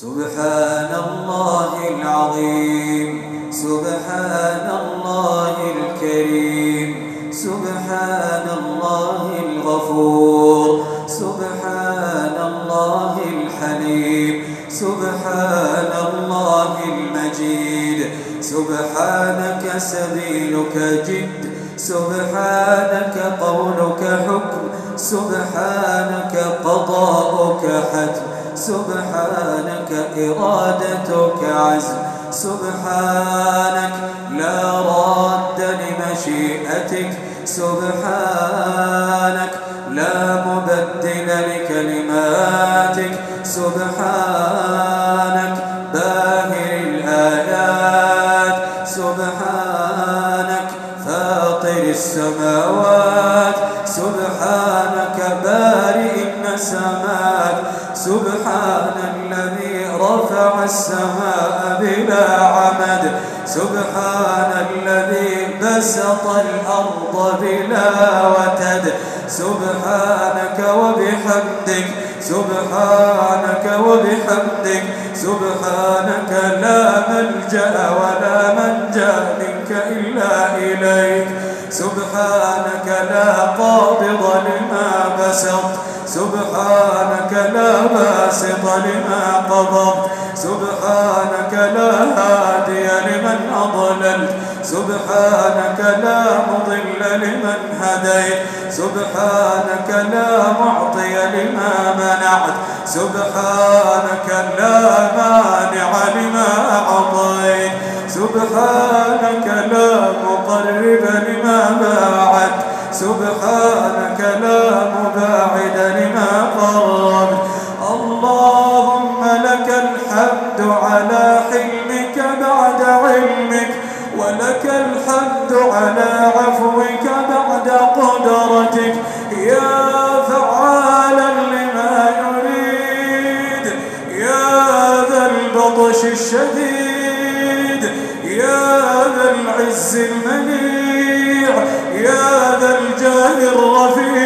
سبحان الله العظيم سبحان الله الكريم سبحان الله الغفور سبحان الله الحليم سبحان الله المجيد سبحانك سبيلك جد سبحانك قولك حكم سبحانك قضاؤك حتم سبحانك إرادتك عزم سبحانك لا راد لمشيئتك. سبحانك لا مبدل لكلماتك. سبحانك باهر الآيات. سبحانك فاطر السماوات. سبحانك بارئ النسمات. سبحان الذي السماء بلا عمد. سبحان الذي بسط الأرض بلا وتد. سبحانك وبحمدك سبحانك وبحمدك. سبحانك لا ملجأ ولا منجأ منك إلا إليك. سبحانك لا قابض لما بسط. سبحانك لا باسط لما قبضت سبحانك لا هادي لمن أضللت. سبحانك لا مضل لمن هديت. سبحانك لا معطي لما منعت. سبحانك لا مانع لما أعطيت. سبحانك لا مقرب لما باعت. سبحانك لا مباعد العز المنيع يا ذا الجاه الرفيع.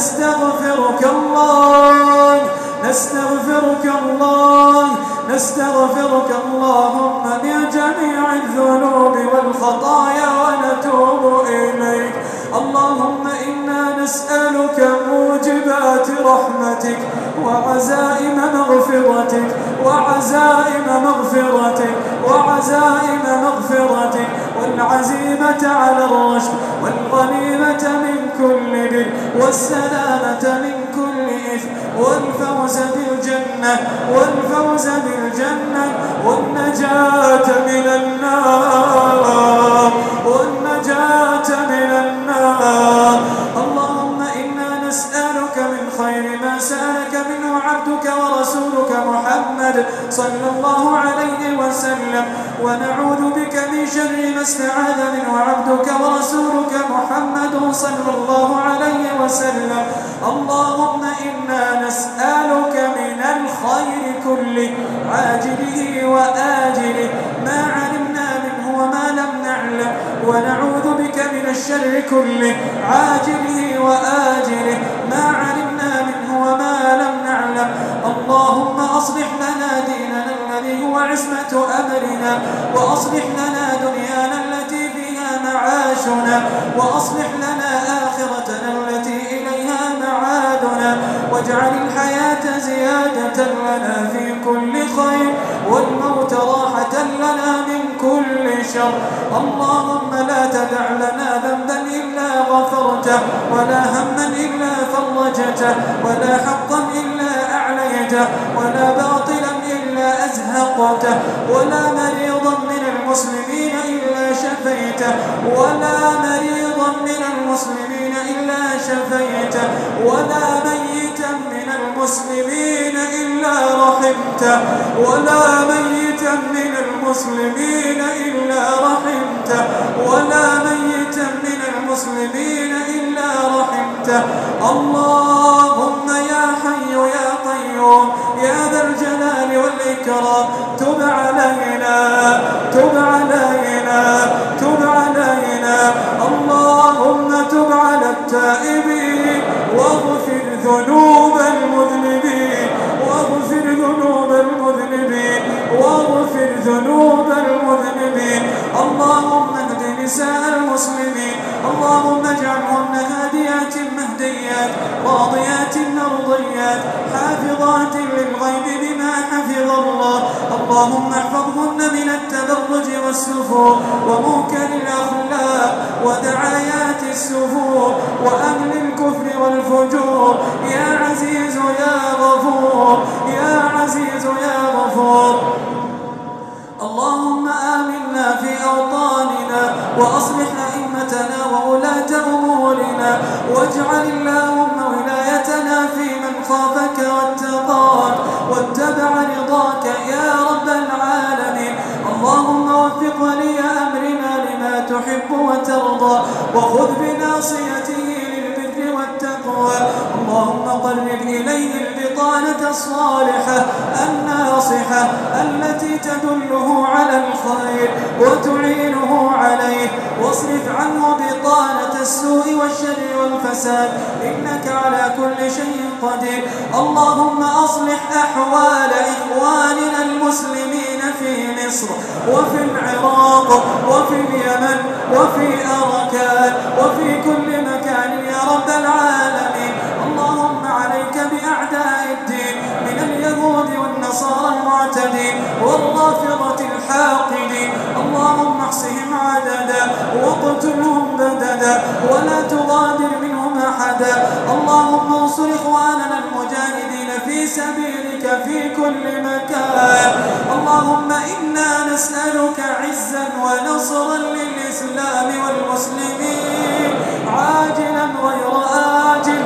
نستغفرك الله نستغفرك الله نستغفرك اللهم من جميع الذنوب والخطايا ونتوب إليك. اللهم إنا نسألك موجبات رحمتك وعزائم مغفرتك وعزائم مغفرتك. وعزائم مغفرتك والعزيمة على الرشد والغنيمة من كل بر والسلامة من كل إثم والفوز بالجنة والفوز بالجنة والنجاة من إنا نسألك من الخير كله عاجله وآجله. ما علمنا منه وما لم نعلم ونعوذ بك من الشر كله عاجله وآجله. ما علمنا منه وما لم نعلم. اللهم أصلح لنا ديننا الذي هو عصمة أمرنا وأصلح لنا دنيانا التي فيها معاشنا وأصلح لنا واجعل الحياة زيادة لنا في كل خير والموت راحة لنا من كل شر. اللهم لا تدع لنا ذنبا إلا غفرته ولا هما إلا فرجته ولا حقا إلا أعليته ولا باطلا إلا أزهقته ولا مريضا من المسلمين شفيته ولا مريضا من المسلمين إلا شفيته ولا ميتا من المسلمين إلا رحمته ولا ميتا من المسلمين إلا رحمته ولا ميتا من المسلمين إلا رحمته. اللهم يا حي يا قيوم يا ذا الجلال والإكرام. تب علينا تب علينا. التائبين واغفر ذنوب المذنبين. واغفر ذنوب المذنبين. واغفر ذنوب المذنبين. اللهم اهد نساء المسلمين. اللهم اجعلهن هاديات مهديات. راضيات مرضيات. حافظات للغيب بما حفظ الله. اللهم احفظهن من التبرج والسفور ومنكر الأخلاق. ودعايات السفور وأهل الكفر والفجور. يا عزيز يا غفور يا عزيز يا غفور. اللهم آمنا في أوطاننا وأصلح أئمتنا وولاة أمورنا واجعل اللهم ولايتنا في من خافك واتقاك واتبع رضاك. يا وترضى وخذ والتقوى اللهم قرب إليه البطانة الصالحة الناصحة التي تدله على الخير وتعينه عليه. واصرف عنه بطانة السوء والشر والفساد. إنك على كل شيء قدير. اللهم أصلح أحوال إخواننا المسلمين في مصر وفي العراق وفي اليمن وفي أركان وفي كل مكان يا رب العالمين. الدين من اليهود والنصارى المعتدين والرافضة الحاقدين اللهم احصهم عددا واقتلهم بددا ولا تغادر منهم أحدا. اللهم انصر إخواننا المجاهدين في سبيلك في كل مكان. اللهم إنا نسألك عزا ونصرا للإسلام والمسلمين. عاجلا غير آجل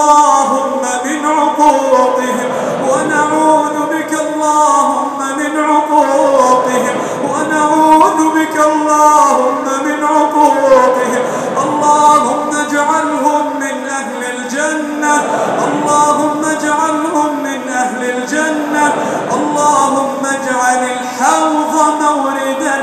اللهم من عقوقهم ونعوذ بك اللهم من عقوقهم ونعوذ بك اللهم من عقوقهم اللهم اجعلهم من أهل الجنة اللهم اجعلهم من أهل الجنة اللهم اجعل الحوض موردا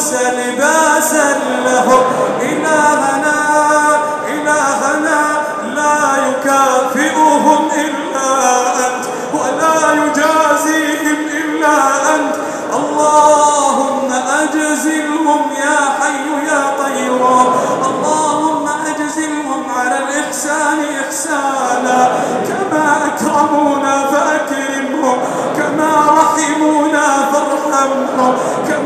والسندس لباسا لهم إلهنا إلهنا لا يكافئهم إلا أنت ولا اللهم أجزلهم يا حي يا قيوم. اللهم أجزلهم على الإحسان إحسانا. كما أكرمونا فأكرمهم كما رحمونا فارحمهم.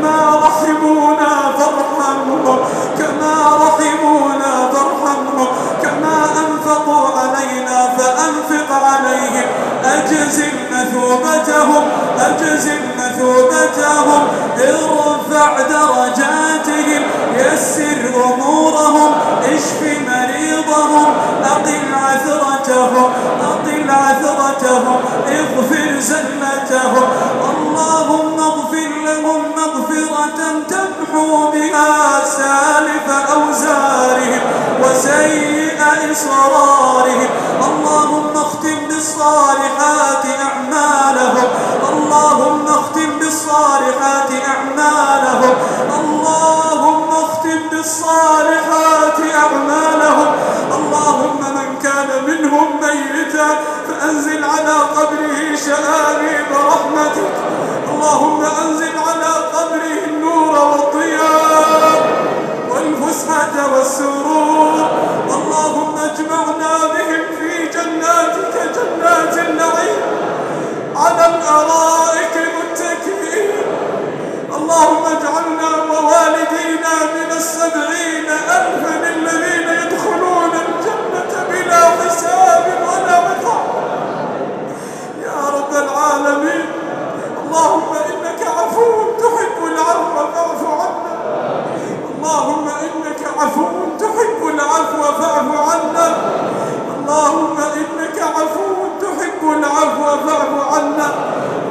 كما رحمونا فارحمهم كما رحمونا فارحمهم كما أنفقوا علينا فأنفق عليهم. أجزل مثوبتهم أجزل مثوبتهم ارفع درجاتهم يسر أمورهم اشف مريضهم أقل عثرتهم أقل عثرتهم اغفر زلتهم. تمحو بها سالف أوزارهم وسيء إصرارهم. اللهم اختم بالصالحات أعمالهم. اللهم اختم بالصالحات أعمالهم. اللهم اختم بالصالحات أعمالهم. اللهم من كان منهم ميتا فأنزل على قبره شآبيب رحمتك. اللهم أنزل على والفسحة والسرور. اللهم اجمعنا بهم في جناتك جنات النعيم. على الأرائك متكئين اللهم اجعلنا ووالدينا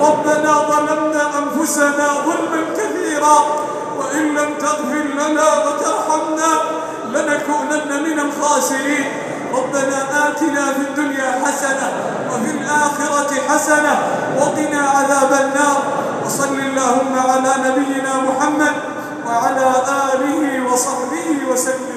ربنا ظلمنا أنفسنا ظلما كثيرا وإن لم تغفر لنا وترحمنا لنكونن من الخاسرين. ربنا آتنا في الدنيا حسنة وفي الآخرة حسنة وقنا عذاب النار. وصل اللهم على نبينا محمد وعلى آله وصحبه وسلم.